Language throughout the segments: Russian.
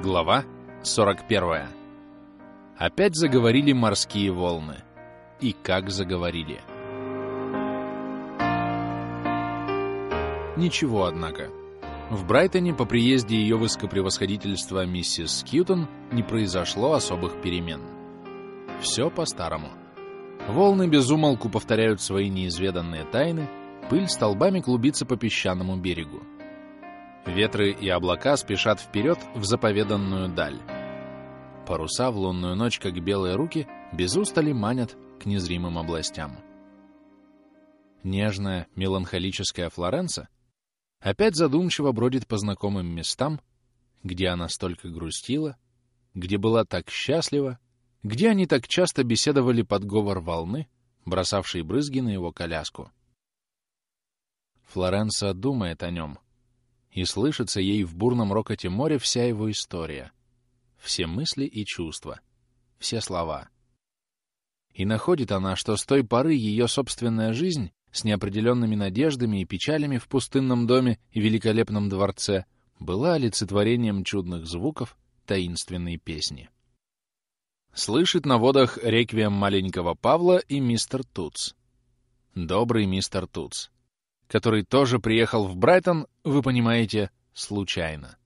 Глава 41. Опять заговорили морские волны. И как заговорили. Ничего, однако. В Брайтоне по приезде ее высокопревосходительства миссис Скьютон не произошло особых перемен. Все по-старому. Волны безумолку повторяют свои неизведанные тайны, пыль столбами клубится по песчаному берегу. Ветры и облака спешат вперед в заповеданную даль. Паруса в лунную ночь, как белые руки, без устали манят к незримым областям. Нежная, меланхолическая Флоренса опять задумчиво бродит по знакомым местам, где она столько грустила, где была так счастлива, где они так часто беседовали под говор волны, бросавшей брызги на его коляску. Флоренса думает о нем — и слышится ей в бурном рокоте моря вся его история, все мысли и чувства, все слова. И находит она, что с той поры ее собственная жизнь с неопределенными надеждами и печалями в пустынном доме и великолепном дворце была олицетворением чудных звуков таинственной песни. Слышит на водах реквием маленького Павла и мистер Туц. Добрый мистер Туц который тоже приехал в Брайтон, вы понимаете, случайно.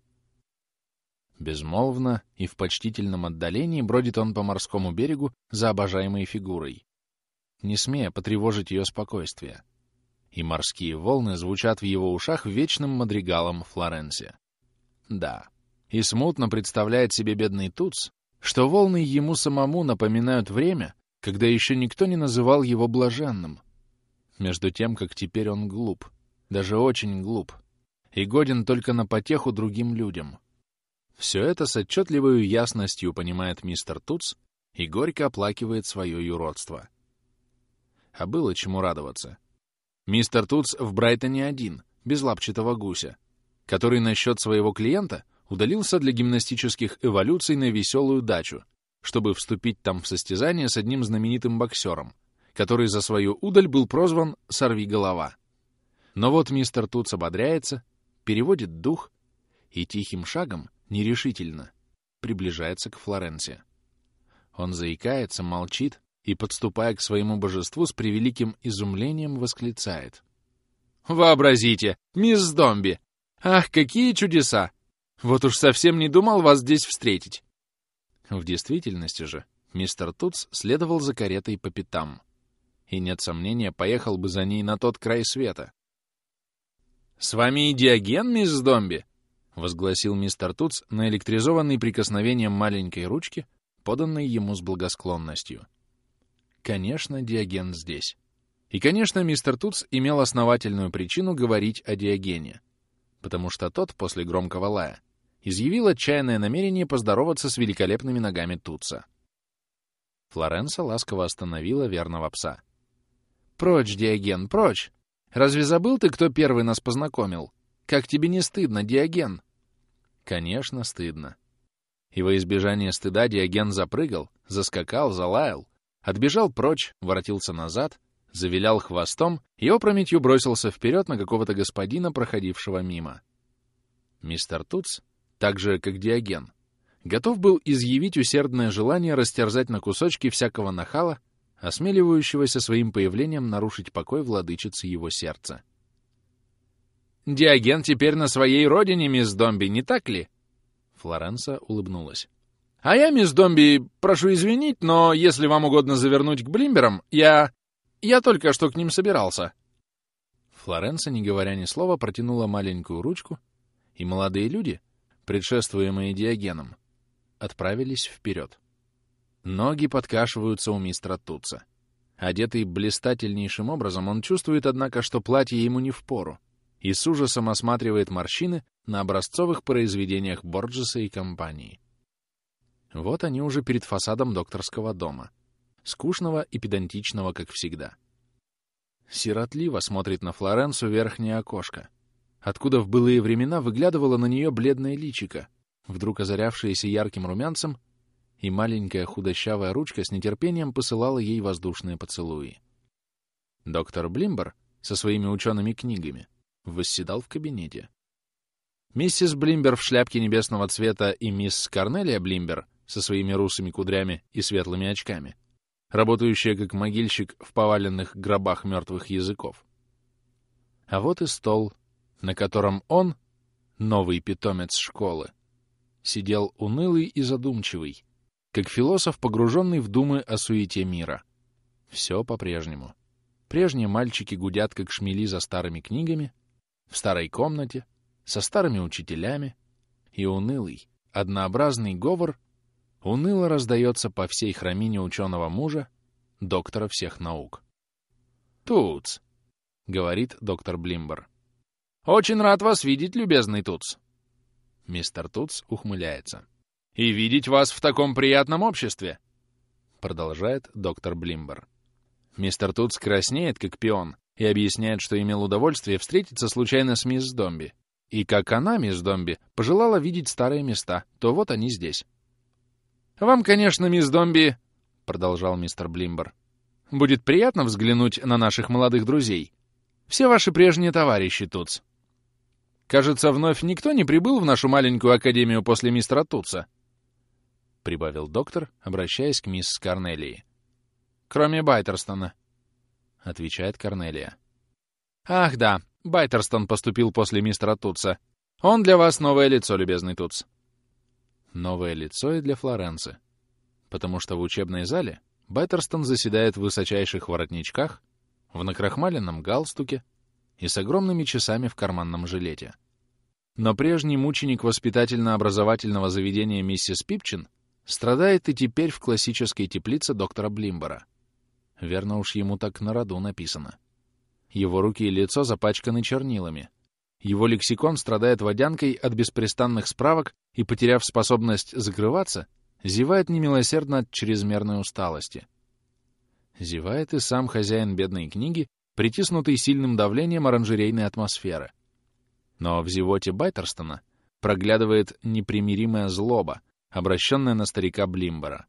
Безмолвно и в почтительном отдалении бродит он по морскому берегу за обожаемой фигурой, не смея потревожить ее спокойствие. И морские волны звучат в его ушах вечным мадригалом Флоренции. Да, и смутно представляет себе бедный Туц, что волны ему самому напоминают время, когда еще никто не называл его блаженным — между тем, как теперь он глуп, даже очень глуп, и годен только на потеху другим людям. Все это с отчетливой ясностью понимает мистер Туц и горько оплакивает свое юродство. А было чему радоваться. Мистер Туц в Брайтоне один, без лапчатого гуся, который насчет своего клиента удалился для гимнастических эволюций на веселую дачу, чтобы вступить там в состязание с одним знаменитым боксером, который за свою удаль был прозван «Сорвиголова». Но вот мистер Туц ободряется, переводит дух и тихим шагом, нерешительно, приближается к Флоренции. Он заикается, молчит и, подступая к своему божеству, с превеликим изумлением восклицает. «Вообразите, мисс Домби! Ах, какие чудеса! Вот уж совсем не думал вас здесь встретить!» В действительности же мистер Туц следовал за каретой по пятам и, нет сомнения, поехал бы за ней на тот край света. «С вами и Диоген, мисс Домби!» — возгласил мистер Туц, наэлектризованный прикосновением маленькой ручки, поданной ему с благосклонностью. Конечно, Диоген здесь. И, конечно, мистер Туц имел основательную причину говорить о Диогене, потому что тот, после громкого лая, изъявил отчаянное намерение поздороваться с великолепными ногами Туца. Флоренса ласково остановила верного пса. Прочь, Диоген, прочь! Разве забыл ты, кто первый нас познакомил? Как тебе не стыдно, Диоген? Конечно, стыдно. И во избежание стыда Диоген запрыгал, заскакал, залаял, отбежал прочь, воротился назад, завилял хвостом и опрометью бросился вперед на какого-то господина, проходившего мимо. Мистер Туц, так же, как Диоген, готов был изъявить усердное желание растерзать на кусочки всякого нахала, осмеливающегося своим появлением нарушить покой владычицы его сердца. «Диоген теперь на своей родине, мисс Домби, не так ли?» Флоренса улыбнулась. «А я, мисс Домби, прошу извинить, но если вам угодно завернуть к Блимберам, я... я только что к ним собирался». Флоренса, не говоря ни слова, протянула маленькую ручку, и молодые люди, предшествуемые Диогеном, отправились вперед. Ноги подкашиваются у мистера Туца. Одетый блистательнейшим образом, он чувствует, однако, что платье ему не впору, и с ужасом осматривает морщины на образцовых произведениях Борджеса и компании. Вот они уже перед фасадом докторского дома. Скучного и педантичного, как всегда. Сиротливо смотрит на Флоренцию верхнее окошко, откуда в былые времена выглядывало на нее бледное личико, вдруг озарявшееся ярким румянцем и маленькая худощавая ручка с нетерпением посылала ей воздушные поцелуи. Доктор Блимбер со своими учеными книгами восседал в кабинете. Миссис Блимбер в шляпке небесного цвета и мисс Корнелия Блимбер со своими русыми кудрями и светлыми очками, работающая как могильщик в поваленных гробах мертвых языков. А вот и стол, на котором он, новый питомец школы, сидел унылый и задумчивый, как философ, погруженный в думы о суете мира. Все по-прежнему. Прежние мальчики гудят, как шмели за старыми книгами, в старой комнате, со старыми учителями, и унылый, однообразный говор уныло раздается по всей храмине ученого мужа, доктора всех наук. «Туц», — говорит доктор Блимбер. «Очень рад вас видеть, любезный Туц». Мистер Туц ухмыляется. «И видеть вас в таком приятном обществе», — продолжает доктор Блимбер. Мистер Туц краснеет, как пион, и объясняет, что имел удовольствие встретиться случайно с мисс Домби. И как она, мисс Домби, пожелала видеть старые места, то вот они здесь. «Вам, конечно, мисс Домби», — продолжал мистер Блимбер, — «будет приятно взглянуть на наших молодых друзей. Все ваши прежние товарищи Туц. Кажется, вновь никто не прибыл в нашу маленькую академию после мистера Туца», — прибавил доктор, обращаясь к мисс Корнелии. «Кроме Байтерстона», — отвечает Корнелия. «Ах да, Байтерстон поступил после мистера Туца. Он для вас новое лицо, любезный Туц». Новое лицо и для Флоренции. Потому что в учебной зале Байтерстон заседает в высочайших воротничках, в накрахмаленном галстуке и с огромными часами в карманном жилете. Но прежний мученик воспитательно-образовательного заведения миссис Пипчин страдает и теперь в классической теплице доктора Блимбора. Верно уж ему так на роду написано. Его руки и лицо запачканы чернилами. Его лексикон страдает водянкой от беспрестанных справок и, потеряв способность закрываться, зевает немилосердно от чрезмерной усталости. Зевает и сам хозяин бедной книги, притиснутый сильным давлением оранжерейной атмосферы. Но в зевоте Байтерстона проглядывает непримиримая злоба, обращенная на старика Блимбора,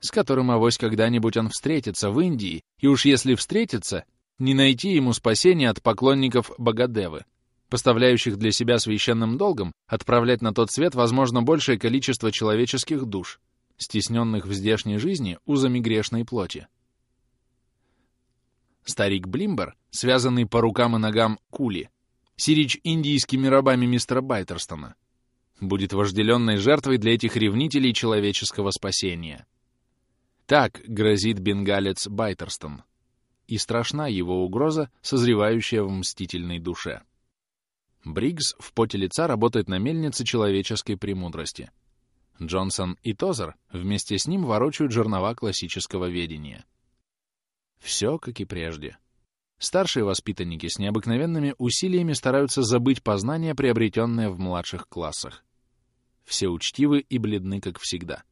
с которым авось когда-нибудь он встретится в Индии, и уж если встретится, не найти ему спасения от поклонников Богадевы, поставляющих для себя священным долгом отправлять на тот свет, возможно, большее количество человеческих душ, стесненных в здешней жизни узами грешной плоти. Старик Блимбер, связанный по рукам и ногам кули, сирич индийскими рабами мистера Байтерстона, будет вожделенной жертвой для этих ревнителей человеческого спасения. Так грозит бенгалец Байтерстон. И страшна его угроза, созревающая в мстительной душе. Бриггс в поте лица работает на мельнице человеческой премудрости. Джонсон и Тозер вместе с ним ворочают жернова классического ведения. Все как и прежде. Старшие воспитанники с необыкновенными усилиями стараются забыть познания, приобретенные в младших классах. Все учтивы и бледны, как всегда.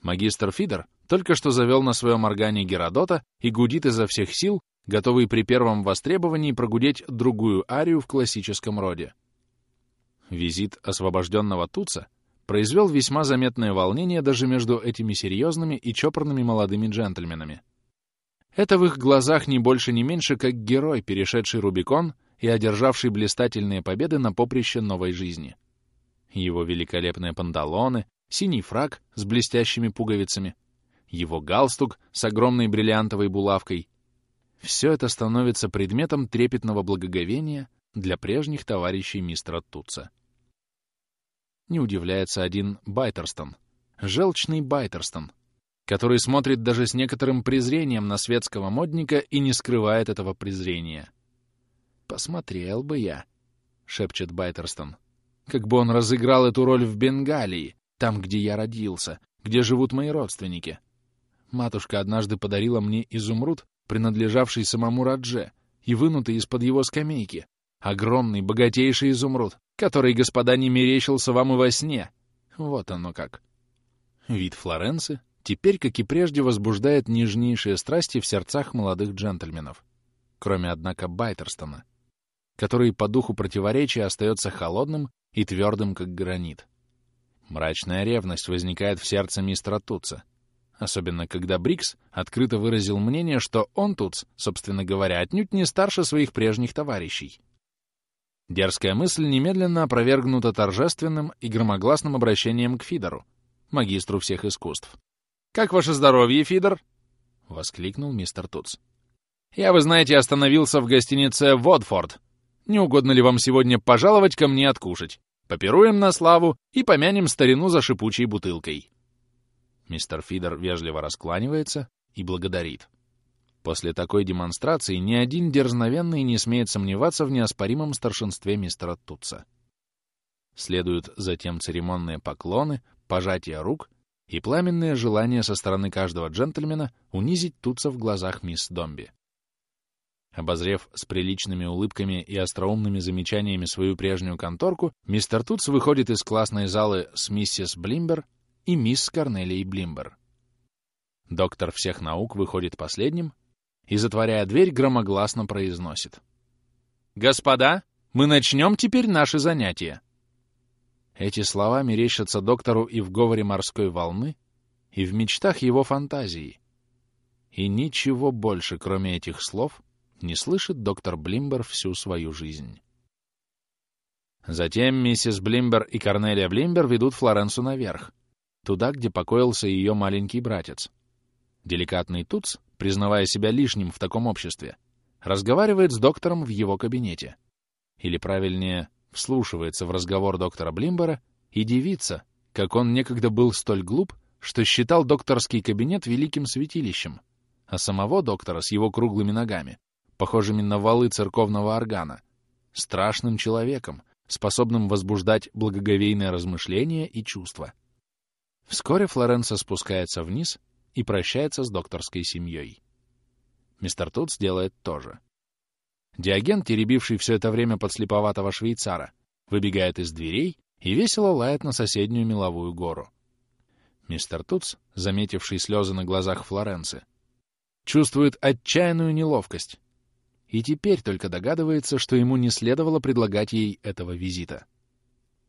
Магистр Фидер только что завел на своем органе Геродота и гудит изо всех сил, готовый при первом востребовании прогудеть другую арию в классическом роде. Визит освобожденного Туца произвел весьма заметное волнение даже между этими серьезными и чопорными молодыми джентльменами. Это в их глазах не больше, не меньше, как герой, перешедший Рубикон и одержавший блистательные победы на поприще новой жизни. Его великолепные панталоны, синий фраг с блестящими пуговицами, его галстук с огромной бриллиантовой булавкой все это становится предметом трепетного благоговения для прежних товарищей мистера Тутса. Не удивляется один Байтерстон, желчный Байтерстон, который смотрит даже с некоторым презрением на светского модника и не скрывает этого презрения. «Посмотрел бы я», — шепчет Байтерстон, — «как бы он разыграл эту роль в Бенгалии, там, где я родился, где живут мои родственники. Матушка однажды подарила мне изумруд, принадлежавший самому Радже, и вынутый из-под его скамейки. Огромный, богатейший изумруд, который, господа, не мерещился вам и во сне. Вот оно как. Вид Флоренции теперь, как и прежде, возбуждает нежнейшие страсти в сердцах молодых джентльменов. Кроме, однако, Байтерстона, который по духу противоречия остается холодным и твердым, как гранит. Мрачная ревность возникает в сердце мистера Туца — Особенно, когда Брикс открыто выразил мнение, что он тут, собственно говоря, отнюдь не старше своих прежних товарищей. Дерзкая мысль немедленно опровергнута торжественным и громогласным обращением к Фидору, магистру всех искусств. «Как ваше здоровье, Фидор?» — воскликнул мистер Туц. «Я, вы знаете, остановился в гостинице «Водфорд». Не угодно ли вам сегодня пожаловать ко мне откушать? Попируем на славу и помянем старину за шипучей бутылкой». Мистер Фидер вежливо раскланивается и благодарит. После такой демонстрации ни один дерзновенный не смеет сомневаться в неоспоримом старшинстве мистера Тутса. Следуют затем церемонные поклоны, пожатия рук и пламенное желание со стороны каждого джентльмена унизить Тутса в глазах мисс Домби. Обозрев с приличными улыбками и остроумными замечаниями свою прежнюю конторку, мистер Тутс выходит из классной залы с миссис Блимбер и мисс Корнелией Блимбер. Доктор всех наук выходит последним и, затворяя дверь, громогласно произносит. «Господа, мы начнем теперь наши занятия!» Эти слова мерещатся доктору и в говоре морской волны, и в мечтах его фантазии. И ничего больше, кроме этих слов, не слышит доктор Блимбер всю свою жизнь. Затем миссис Блимбер и Корнелия Блимбер ведут Флоренсу наверх, туда, где покоился ее маленький братец. Деликатный Туц признавая себя лишним в таком обществе, разговаривает с доктором в его кабинете. Или, правильнее, вслушивается в разговор доктора Блимбера и дивится, как он некогда был столь глуп, что считал докторский кабинет великим святилищем, а самого доктора с его круглыми ногами, похожими на валы церковного органа, страшным человеком, способным возбуждать благоговейное размышление и чувства. Вскоре Флоренса спускается вниз и прощается с докторской семьей. Мистер Тутс делает то же. Диоген, теребивший все это время подслеповатого швейцара, выбегает из дверей и весело лает на соседнюю меловую гору. Мистер Тутс, заметивший слезы на глазах Флоренции, чувствует отчаянную неловкость и теперь только догадывается, что ему не следовало предлагать ей этого визита.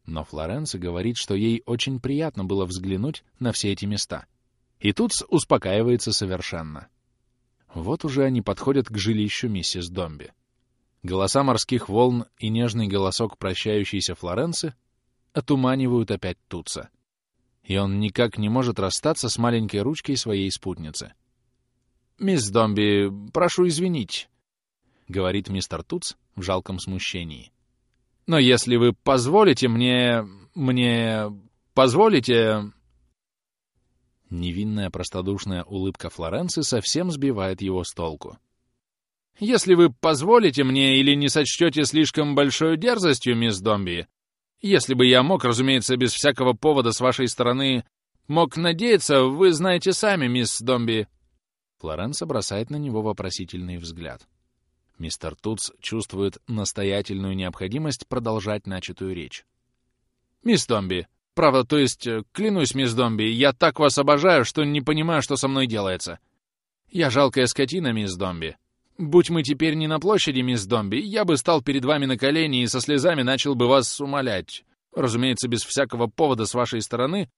Но Флоренция говорит, что ей очень приятно было взглянуть на все эти места — и тут успокаивается совершенно. Вот уже они подходят к жилищу миссис Домби. Голоса морских волн и нежный голосок прощающейся Флоренции отуманивают опять Туца. И он никак не может расстаться с маленькой ручкой своей спутницы. «Мисс Домби, прошу извинить», — говорит мистер Туц в жалком смущении. «Но если вы позволите мне... мне... позволите...» Невинная простодушная улыбка Флоренции совсем сбивает его с толку. «Если вы позволите мне или не сочтете слишком большой дерзостью, мисс Домби, если бы я мог, разумеется, без всякого повода с вашей стороны, мог надеяться, вы знаете сами, мисс Домби...» Флоренса бросает на него вопросительный взгляд. Мистер Туц чувствует настоятельную необходимость продолжать начатую речь. «Мисс Домби, Правда, то есть, э, клянусь, мисс Домби, я так вас обожаю, что не понимаю, что со мной делается. Я жалкая скотина, мисс Домби. Будь мы теперь не на площади, мисс Домби, я бы стал перед вами на колени и со слезами начал бы вас умолять. Разумеется, без всякого повода с вашей стороны,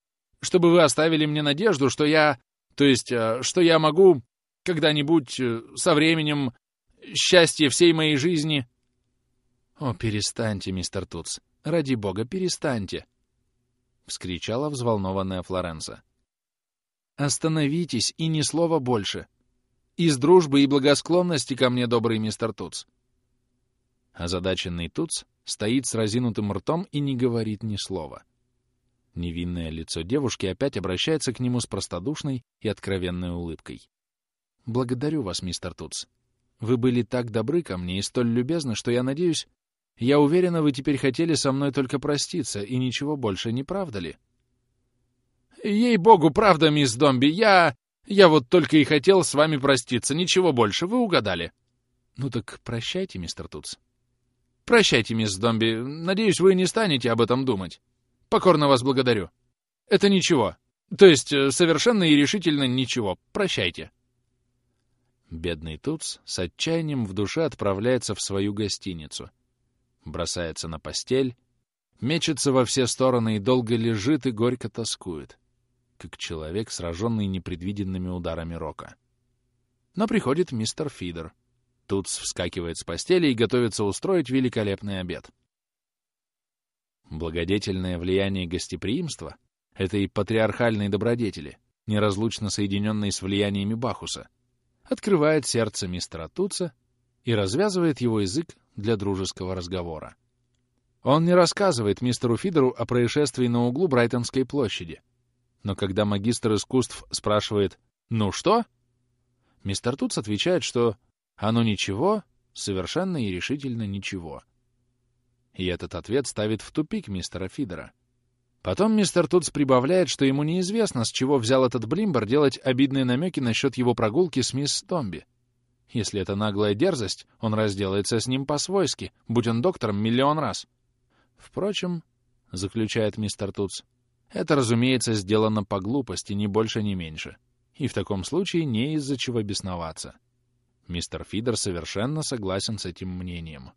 чтобы вы оставили мне надежду, что я... То есть, э, что я могу когда-нибудь э, со временем счастье всей моей жизни... О, перестаньте, мистер Тутс. Ради бога, перестаньте. — вскричала взволнованная Флоренса. «Остановитесь, и ни слова больше. Из дружбы и благосклонности ко мне, добрый мистер Туц». Озадаченный Туц стоит с разинутым ртом и не говорит ни слова. Невинное лицо девушки опять обращается к нему с простодушной и откровенной улыбкой. «Благодарю вас, мистер Туц. Вы были так добры ко мне и столь любезны, что я надеюсь, я уверена, вы теперь хотели со мной только проститься, и ничего больше, не правда ли? Ей-богу, правда, мисс Домби, я... Я вот только и хотел с вами проститься, ничего больше, вы угадали. Ну так прощайте, мистер Тутс. Прощайте, мисс Домби, надеюсь, вы не станете об этом думать. Покорно вас благодарю. Это ничего. То есть, э, совершенно и решительно ничего. Прощайте. Бедный Туц с отчаянием в душе отправляется в свою гостиницу — бросается на постель, мечется во все стороны и долго лежит и горько тоскует, как человек, сраженный непредвиденными ударами рока. Но приходит мистер Фидер. Тут вскакивает с постели и готовится устроить великолепный обед. Благодетельное влияние гостеприимства этой патриархальной добродетели, неразлучно соединенной с влияниями Бахуса, открывает сердце мистера Туца и развязывает его язык для дружеского разговора. Он не рассказывает мистеру Фидеру о происшествии на углу Брайтонской площади. Но когда магистр искусств спрашивает «Ну что?», мистер Туц отвечает, что «Оно ничего, совершенно и решительно ничего». И этот ответ ставит в тупик мистера Фидера. Потом мистер Тутс прибавляет, что ему неизвестно, с чего взял этот Блимбер делать обидные намеки насчет его прогулки с мисс Томби. Если это наглая дерзость, он разделается с ним по-свойски, будь он доктором миллион раз. Впрочем, — заключает мистер Тутс, — это, разумеется, сделано по глупости, ни больше, ни меньше. И в таком случае не из-за чего бесноваться. Мистер Фидер совершенно согласен с этим мнением.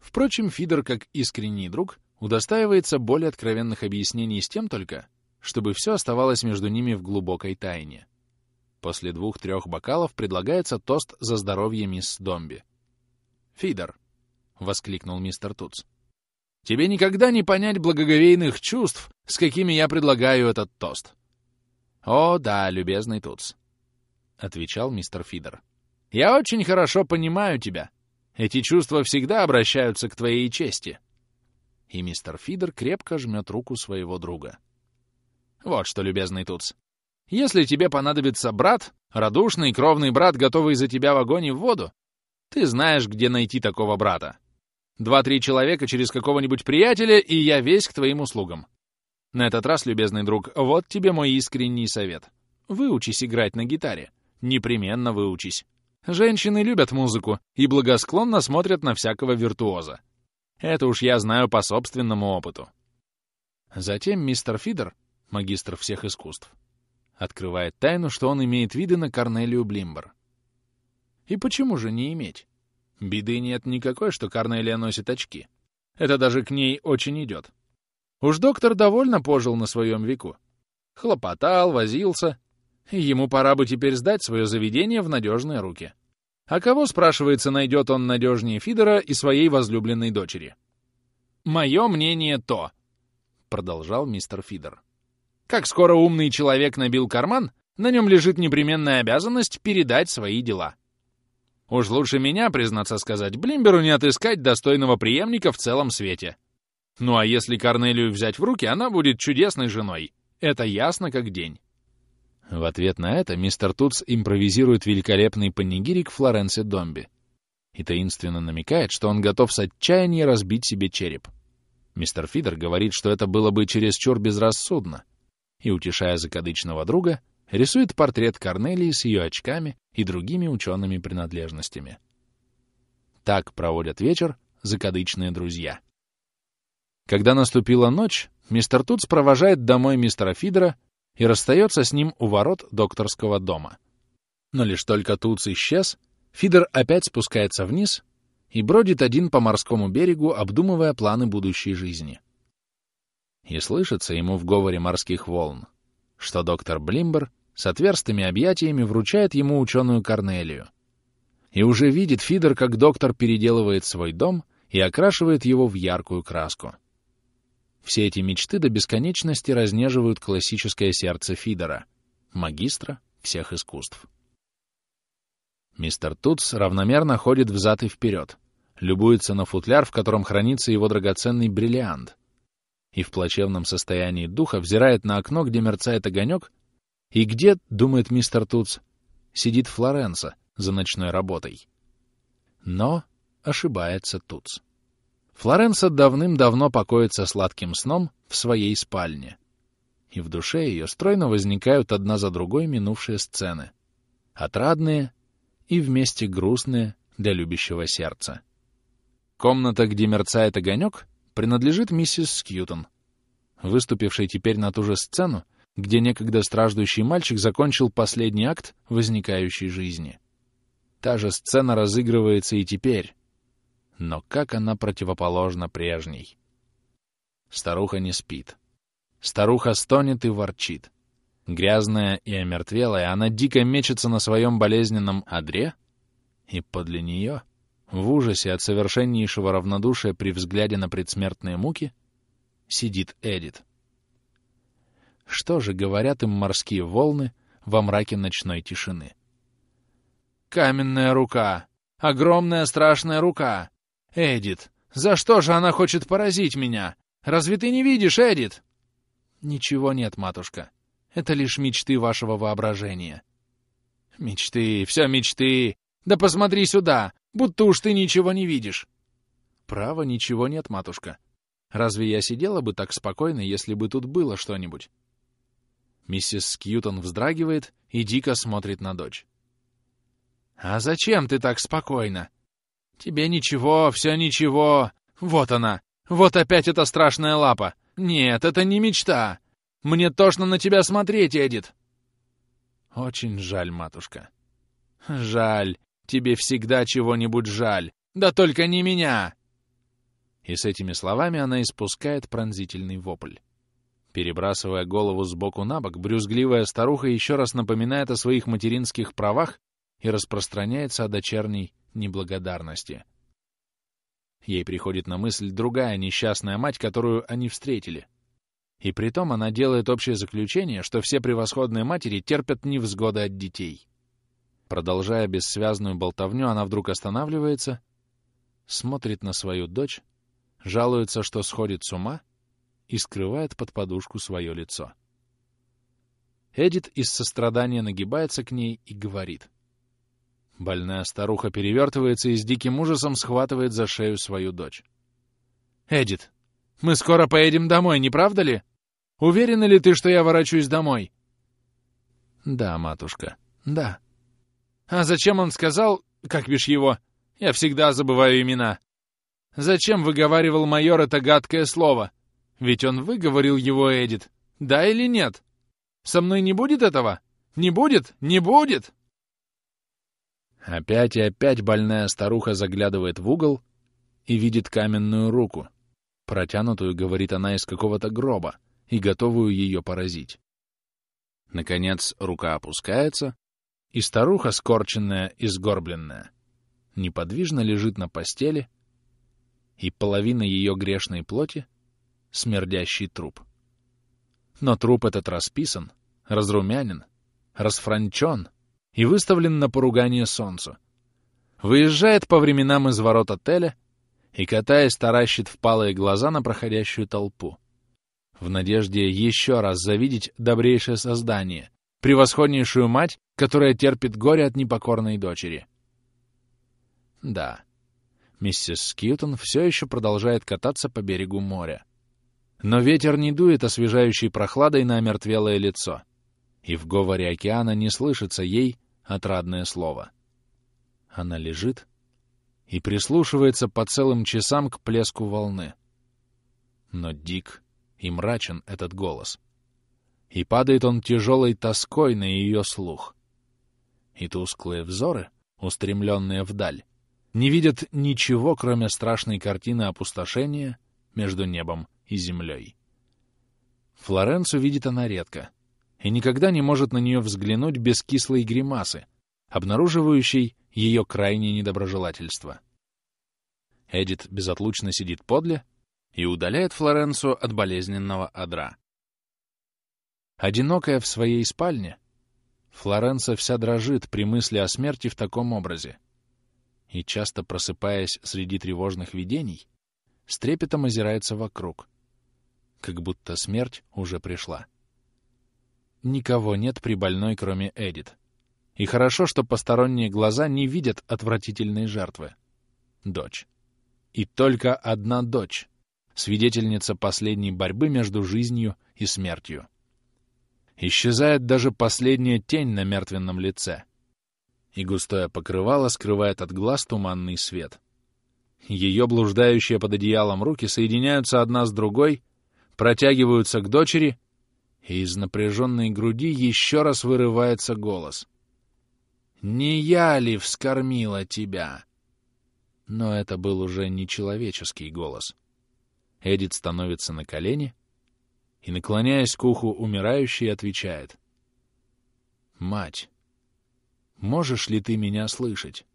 Впрочем, Фидер, как искренний друг, удостаивается более откровенных объяснений с тем только, чтобы все оставалось между ними в глубокой тайне. После двух-трех бокалов предлагается тост за здоровье мисс Домби. «Фидер!» — воскликнул мистер Туц. «Тебе никогда не понять благоговейных чувств, с какими я предлагаю этот тост». «О, да, любезный Туц», — отвечал мистер Фидер. «Я очень хорошо понимаю тебя. Эти чувства всегда обращаются к твоей чести» и мистер Фидер крепко жмет руку своего друга. «Вот что, любезный Туц, если тебе понадобится брат, радушный кровный брат, готовый за тебя в огонь и в воду, ты знаешь, где найти такого брата. Два-три человека через какого-нибудь приятеля, и я весь к твоим услугам. На этот раз, любезный друг, вот тебе мой искренний совет. Выучись играть на гитаре. Непременно выучись. Женщины любят музыку и благосклонно смотрят на всякого виртуоза. Это уж я знаю по собственному опыту. Затем мистер Фидер, магистр всех искусств, открывает тайну, что он имеет виды на Корнелию Блимбер. И почему же не иметь? Беды нет никакой, что Корнелия носит очки. Это даже к ней очень идет. Уж доктор довольно пожил на своем веку. Хлопотал, возился. Ему пора бы теперь сдать свое заведение в надежные руки. А кого, спрашивается, найдет он надежнее Фидера и своей возлюбленной дочери? «Мое мнение то», — продолжал мистер Фидер. «Как скоро умный человек набил карман, на нем лежит непременная обязанность передать свои дела. Уж лучше меня, признаться сказать, Блимберу не отыскать достойного преемника в целом свете. Ну а если Корнелию взять в руки, она будет чудесной женой. Это ясно как день. В ответ на это мистер Тутс импровизирует великолепный панигирик Флоренции Домби и таинственно намекает, что он готов с отчаяния разбить себе череп. Мистер Фидер говорит, что это было бы чересчур безрассудно, и, утешая закадычного друга, рисует портрет Корнелии с ее очками и другими учеными принадлежностями. Так проводят вечер закадычные друзья. Когда наступила ночь, мистер Тутс провожает домой мистера Фидера и расстается с ним у ворот докторского дома. Но лишь только Туц исчез, Фидер опять спускается вниз и бродит один по морскому берегу, обдумывая планы будущей жизни. И слышится ему в говоре морских волн, что доктор Блимбер с отверстыми объятиями вручает ему ученую Корнелию. И уже видит Фидер, как доктор переделывает свой дом и окрашивает его в яркую краску. Все эти мечты до бесконечности разнеживают классическое сердце Фидера, магистра всех искусств. Мистер Тутс равномерно ходит взад и вперед, любуется на футляр, в котором хранится его драгоценный бриллиант, и в плачевном состоянии духа взирает на окно, где мерцает огонек, и где, думает мистер Тутс, сидит Флоренса за ночной работой. Но ошибается Тутс. Флоренса давным-давно покоится сладким сном в своей спальне. И в душе ее стройно возникают одна за другой минувшие сцены. Отрадные и вместе грустные для любящего сердца. Комната, где мерцает огонек, принадлежит миссис Скьютон, выступившей теперь на ту же сцену, где некогда страждущий мальчик закончил последний акт возникающей жизни. Та же сцена разыгрывается и теперь, но как она противоположна прежней. Старуха не спит. Старуха стонет и ворчит. Грязная и омертвелая, она дико мечется на своем болезненном одре, и подле нее, в ужасе от совершеннейшего равнодушия при взгляде на предсмертные муки, сидит Эдит. Что же говорят им морские волны во мраке ночной тишины? «Каменная рука! Огромная страшная рука! Эдит, за что же она хочет поразить меня? Разве ты не видишь, Эдит?» «Ничего нет, матушка. Это лишь мечты вашего воображения». «Мечты, все мечты! Да посмотри сюда, будто уж ты ничего не видишь!» «Право, ничего нет, матушка. Разве я сидела бы так спокойно, если бы тут было что-нибудь?» Миссис Скьютон вздрагивает и дико смотрит на дочь. «А зачем ты так спокойно? Тебе ничего, все ничего. Вот она. Вот опять эта страшная лапа. Нет, это не мечта. Мне тошно на тебя смотреть, Эдит». «Очень жаль, матушка». «Жаль. Тебе всегда чего-нибудь жаль. Да только не меня!» И с этими словами она испускает пронзительный вопль. Перебрасывая голову с боку на бок, брюзгливая старуха еще раз напоминает о своих материнских правах и распространяется о дочерней неблагодарности. Ей приходит на мысль другая несчастная мать, которую они встретили. И притом она делает общее заключение, что все превосходные матери терпят невзгоды от детей. Продолжая бессвязную болтовню, она вдруг останавливается, смотрит на свою дочь, жалуется, что сходит с ума, и скрывает под подушку свое лицо. Эдит из сострадания нагибается к ней и говорит. Больная старуха перевертывается и с диким ужасом схватывает за шею свою дочь. «Эдит, мы скоро поедем домой, не правда ли? Уверена ли ты, что я ворочусь домой?» «Да, матушка, да». «А зачем он сказал, как бишь его? Я всегда забываю имена. Зачем выговаривал майор это гадкое слово? Ведь он выговорил его, Эдит. Да или нет? Со мной не будет этого? Не будет? Не будет!» Опять и опять больная старуха заглядывает в угол и видит каменную руку, протянутую, говорит она, из какого-то гроба, и готовую ее поразить. Наконец рука опускается, и старуха, скорченная и сгорбленная, неподвижно лежит на постели, и половина ее грешной плоти — смердящий труп. Но труп этот расписан, разрумянен, расфранчен и выставлен на поругание солнцу. Выезжает по временам из ворот отеля и, катаясь, таращит впалые глаза на проходящую толпу. В надежде еще раз завидеть добрейшее создание, превосходнейшую мать, которая терпит горе от непокорной дочери. Да, миссис Скьютон все еще продолжает кататься по берегу моря. Но ветер не дует освежающей прохладой на омертвелое лицо, и в говоре океана не слышится ей отрадное слово. Она лежит и прислушивается по целым часам к плеску волны. Но дик и мрачен этот голос. И падает он тяжелой тоской на ее слух. И тусклые взоры, устремленные вдаль, не видят ничего, кроме страшной картины опустошения между небом и землей. Флоренцию видит она редко и никогда не может на нее взглянуть без кислой гримасы, обнаруживающей ее крайнее недоброжелательство. Эдит безотлучно сидит подле и удаляет Флоренцию от болезненного одра. Одинокая в своей спальне, Флоренция вся дрожит при мысли о смерти в таком образе и, часто просыпаясь среди тревожных видений, с трепетом озирается вокруг, как будто смерть уже пришла. Никого нет при больной, кроме Эдит. И хорошо, что посторонние глаза не видят отвратительной жертвы. Дочь. И только одна дочь, свидетельница последней борьбы между жизнью и смертью. Исчезает даже последняя тень на мертвенном лице. И густое покрывало скрывает от глаз туманный свет. Ее блуждающие под одеялом руки соединяются одна с другой протягиваются к дочери, и из напряженной груди еще раз вырывается голос. «Не я ли вскормила тебя?» Но это был уже не человеческий голос. Эдит становится на колени и, наклоняясь к уху умирающей, отвечает. «Мать, можешь ли ты меня слышать?»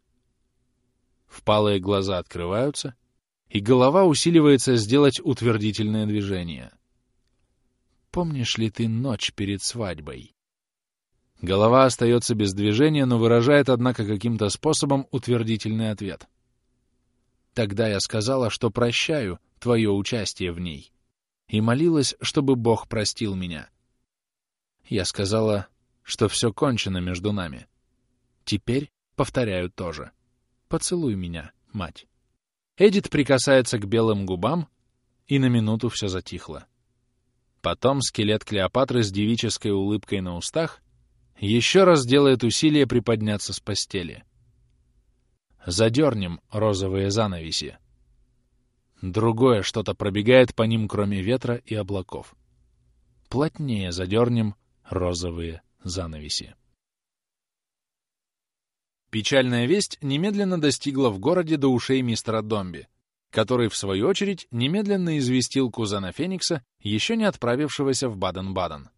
Впалые глаза открываются, и голова усиливается сделать утвердительное движение. Помнишь ли ты ночь перед свадьбой? Голова остается без движения, но выражает, однако, каким-то способом утвердительный ответ. Тогда я сказала, что прощаю твое участие в ней, и молилась, чтобы Бог простил меня. Я сказала, что все кончено между нами. Теперь повторяю тоже. Поцелуй меня, мать. Эдит прикасается к белым губам, и на минуту все затихло. Потом скелет Клеопатры с девической улыбкой на устах еще раз делает усилие приподняться с постели. Задернем розовые занавеси. Другое что-то пробегает по ним, кроме ветра и облаков. Плотнее задернем розовые занавеси. Печальная весть немедленно достигла в городе до ушей мистера Домби, который, в свою очередь, немедленно известил кузена Феникса, еще не отправившегося в Баден-Баден.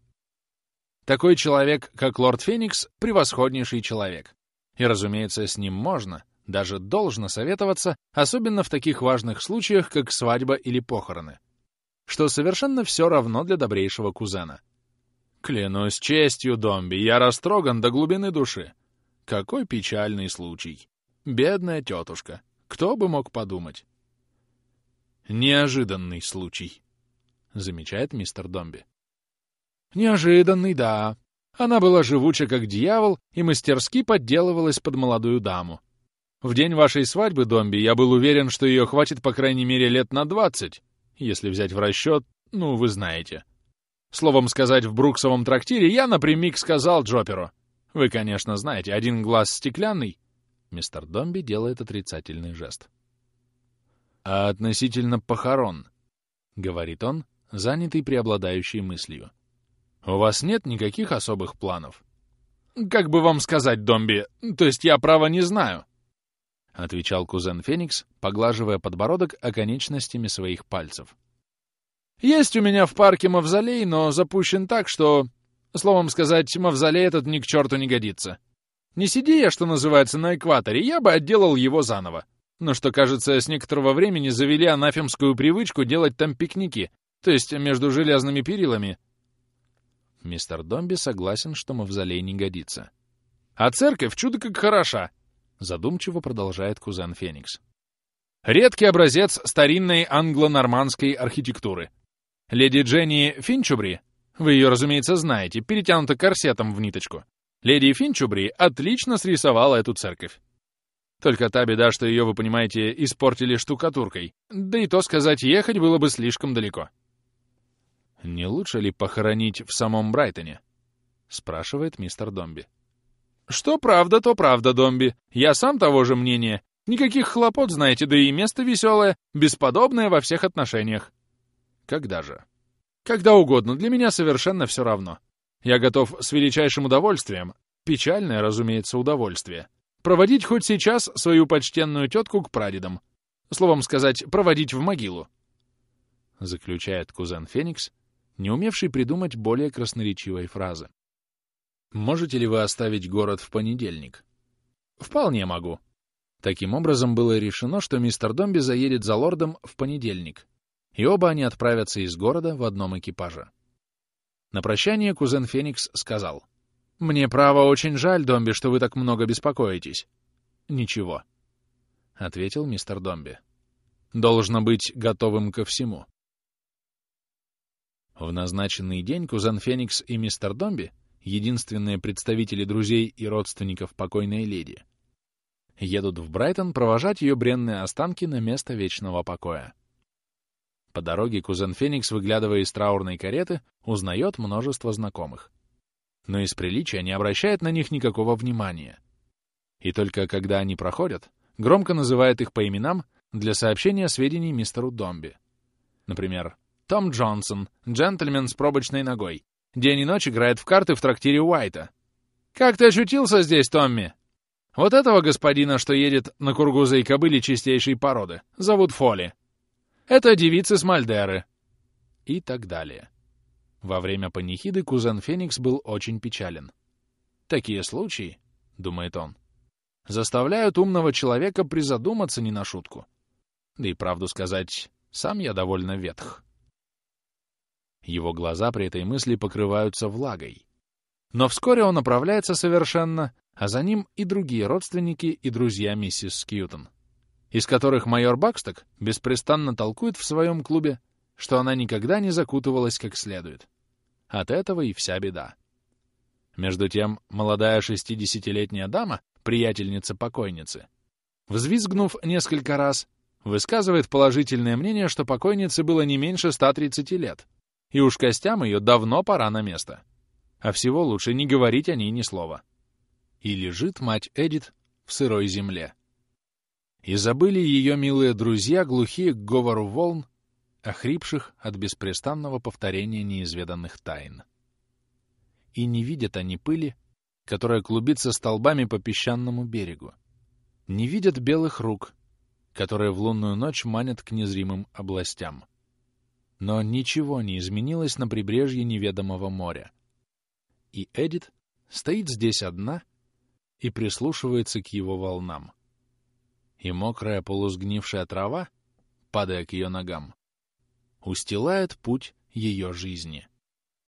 Такой человек, как лорд Феникс, превосходнейший человек. И, разумеется, с ним можно, даже должно советоваться, особенно в таких важных случаях, как свадьба или похороны. Что совершенно все равно для добрейшего кузена. Клянусь честью, Домби, я растроган до глубины души. Какой печальный случай. Бедная тетушка. Кто бы мог подумать? Неожиданный случай, замечает мистер Домби. Неожиданный, да. Она была живуча, как дьявол, и мастерски подделывалась под молодую даму. В день вашей свадьбы, Домби, я был уверен, что ее хватит по крайней мере лет на двадцать, если взять в расчет, ну, вы знаете. Словом сказать, в Бруксовом трактире я напрямик сказал Джоперу, вы, конечно, знаете, один глаз стеклянный. Мистер Домби делает отрицательный жест. А относительно похорон, говорит он, занятый преобладающей мыслью. У вас нет никаких особых планов? Как бы вам сказать, Домби, то есть я право не знаю. — отвечал кузен Феникс, поглаживая подбородок оконечностями своих пальцев. «Есть у меня в парке мавзолей, но запущен так, что Словом сказать, мавзолей этот ни к черту не годится. Не сиди я, что называется, на экваторе, я бы отделал его заново. Но что, кажется, с некоторого времени завели анафемскую привычку делать там пикники, то есть между железными перилами. Мистер Домби согласен, что мавзолей не годится. «А церковь чудо как хороша!» — задумчиво продолжает кузен Феникс. «Редкий образец старинной англо-нормандской архитектуры. Леди Дженни Финчубри вы ее, разумеется, знаете, перетянута корсетом в ниточку. Леди Финчубри отлично срисовала эту церковь. Только та беда, что ее, вы понимаете, испортили штукатуркой. Да и то сказать, ехать было бы слишком далеко. «Не лучше ли похоронить в самом Брайтоне?» — спрашивает мистер Домби. «Что правда, то правда, Домби. Я сам того же мнения. Никаких хлопот, знаете, да и место веселое, бесподобное во всех отношениях». «Когда же?» Когда угодно, для меня совершенно все равно. Я готов с величайшим удовольствием, печальное, разумеется, удовольствие, проводить хоть сейчас свою почтенную тетку к прадедам. Словом сказать, проводить в могилу. Заключает кузен Феникс, не умевший придумать более красноречивой фразы. Можете ли вы оставить город в понедельник? Вполне могу. Таким образом, было решено, что мистер Домби заедет за лордом в понедельник, и оба они отправятся из города в одном экипаже. На прощание кузен Феникс сказал, «Мне, право, очень жаль, Домби, что вы так много беспокоитесь». «Ничего», — ответил мистер Домби. «Должно быть готовым ко всему». В назначенный день кузен Феникс и мистер Домби, единственные представители друзей и родственников покойной леди, едут в Брайтон провожать ее бренные останки на место вечного покоя. По дороге кузен Феникс, выглядывая из траурной кареты, узнает множество знакомых. Но из приличия не обращает на них никакого внимания. И только когда они проходят, громко называет их по именам для сообщения сведений мистеру Домби. Например, Том Джонсон, джентльмен с пробочной ногой. День и ночь играет в карты в трактире Уайта. «Как ты очутился здесь, Томми?» «Вот этого господина, что едет на кургузой кобыле чистейшей породы, зовут Фоли. Это девицы с Мальдеры. И так далее. Во время панихиды кузен Феникс был очень печален. Такие случаи, — думает он, — заставляют умного человека призадуматься не на шутку. Да и правду сказать, сам я довольно ветх. Его глаза при этой мысли покрываются влагой. Но вскоре он направляется совершенно, а за ним и другие родственники и друзья миссис Скьютон, из которых майор Баксток беспрестанно толкует в своем клубе, что она никогда не закутывалась как следует. От этого и вся беда. Между тем, молодая шестидесятилетняя дама, приятельница покойницы, взвизгнув несколько раз, высказывает положительное мнение, что покойнице было не меньше 130 лет, и уж костям ее давно пора на место. А всего лучше не говорить о ней ни слова. И лежит мать Эдит в сырой земле. И забыли ее милые друзья, глухие к говору волн, охрипших от беспрестанного повторения неизведанных тайн. И не видят они пыли, которая клубится столбами по песчаному берегу. Не видят белых рук, которые в лунную ночь манят к незримым областям. Но ничего не изменилось на прибрежье неведомого моря. И Эдит стоит здесь одна и прислушивается к его волнам. И мокрая полусгнившая трава, падая к ее ногам, устилает путь ее жизни.